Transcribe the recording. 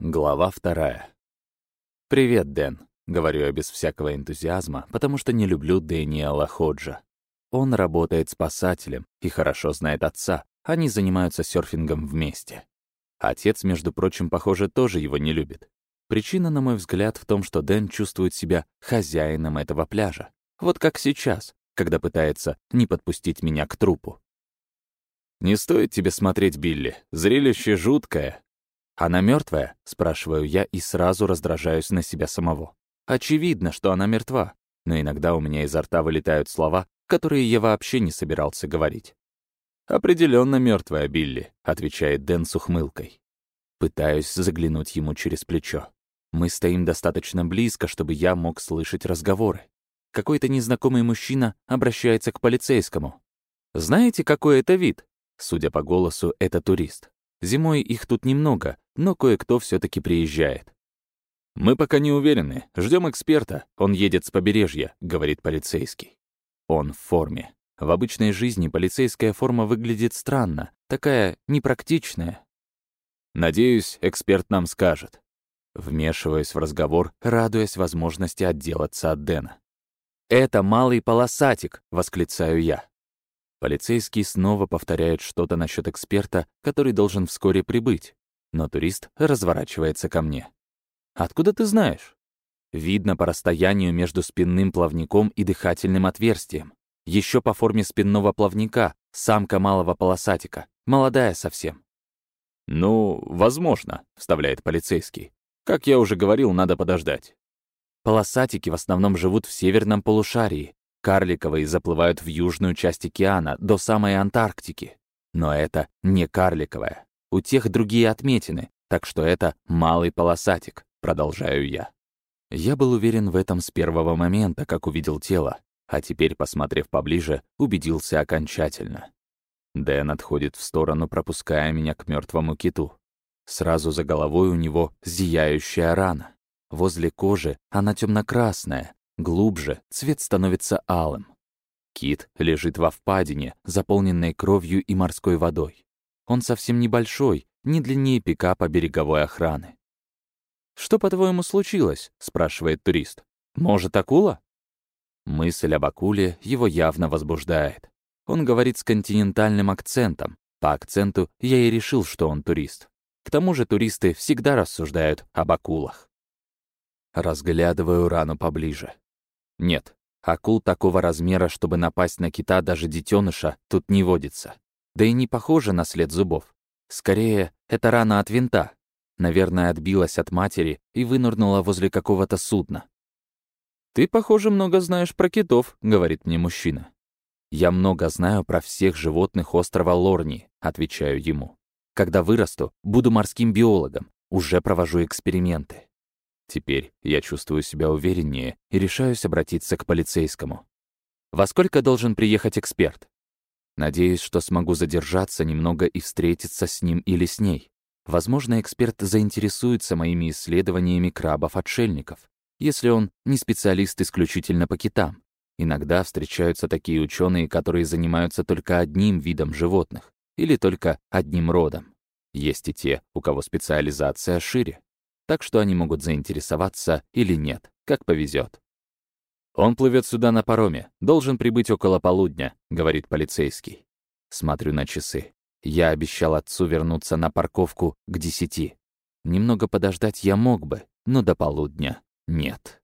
Глава вторая. «Привет, Дэн», — говорю я без всякого энтузиазма, потому что не люблю Дэниела Ходжа. Он работает спасателем и хорошо знает отца. Они занимаются серфингом вместе. Отец, между прочим, похоже, тоже его не любит. Причина, на мой взгляд, в том, что Дэн чувствует себя хозяином этого пляжа. Вот как сейчас, когда пытается не подпустить меня к трупу. «Не стоит тебе смотреть, Билли. Зрелище жуткое», «Она мертвая? спрашиваю я и сразу раздражаюсь на себя самого. Очевидно, что она мертва, но иногда у меня изо рта вылетают слова, которые я вообще не собирался говорить. Определенно мертвая, Билли», — отвечает Дэн с ухмылкой. Пытаюсь заглянуть ему через плечо. Мы стоим достаточно близко, чтобы я мог слышать разговоры. Какой-то незнакомый мужчина обращается к полицейскому. «Знаете, какой это вид?» Судя по голосу, это турист. Зимой их тут немного, но кое-кто все таки приезжает. «Мы пока не уверены. Ждем эксперта. Он едет с побережья», — говорит полицейский. Он в форме. В обычной жизни полицейская форма выглядит странно, такая непрактичная. «Надеюсь, эксперт нам скажет». Вмешиваясь в разговор, радуясь возможности отделаться от Дэна. «Это малый полосатик!» — восклицаю я. Полицейский снова повторяет что-то насчет эксперта, который должен вскоре прибыть, но турист разворачивается ко мне. «Откуда ты знаешь?» Видно по расстоянию между спинным плавником и дыхательным отверстием. Еще по форме спинного плавника, самка малого полосатика, молодая совсем. «Ну, возможно», — вставляет полицейский. «Как я уже говорил, надо подождать». Полосатики в основном живут в северном полушарии, Карликовые заплывают в южную часть океана, до самой Антарктики. Но это не карликовая. У тех другие отметины, так что это малый полосатик, продолжаю я. Я был уверен в этом с первого момента, как увидел тело, а теперь, посмотрев поближе, убедился окончательно. Дэн отходит в сторону, пропуская меня к мертвому киту. Сразу за головой у него зияющая рана. Возле кожи она темно-красная, Глубже цвет становится алым. Кит лежит во впадине, заполненной кровью и морской водой. Он совсем небольшой, не длиннее пикапа береговой охраны. «Что, по-твоему, случилось?» — спрашивает турист. «Может, акула?» Мысль об акуле его явно возбуждает. Он говорит с континентальным акцентом. По акценту я и решил, что он турист. К тому же туристы всегда рассуждают об акулах. Разглядываю рану поближе. Нет, акул такого размера, чтобы напасть на кита даже детеныша, тут не водится. Да и не похоже на след зубов. Скорее, это рана от винта. Наверное, отбилась от матери и вынырнула возле какого-то судна. «Ты, похоже, много знаешь про китов», — говорит мне мужчина. «Я много знаю про всех животных острова Лорни», — отвечаю ему. «Когда вырасту, буду морским биологом, уже провожу эксперименты». Теперь я чувствую себя увереннее и решаюсь обратиться к полицейскому. Во сколько должен приехать эксперт? Надеюсь, что смогу задержаться немного и встретиться с ним или с ней. Возможно, эксперт заинтересуется моими исследованиями крабов-отшельников, если он не специалист исключительно по китам. Иногда встречаются такие ученые, которые занимаются только одним видом животных или только одним родом. Есть и те, у кого специализация шире так что они могут заинтересоваться или нет, как повезет. «Он плывет сюда на пароме, должен прибыть около полудня», — говорит полицейский. Смотрю на часы. Я обещал отцу вернуться на парковку к десяти. Немного подождать я мог бы, но до полудня нет.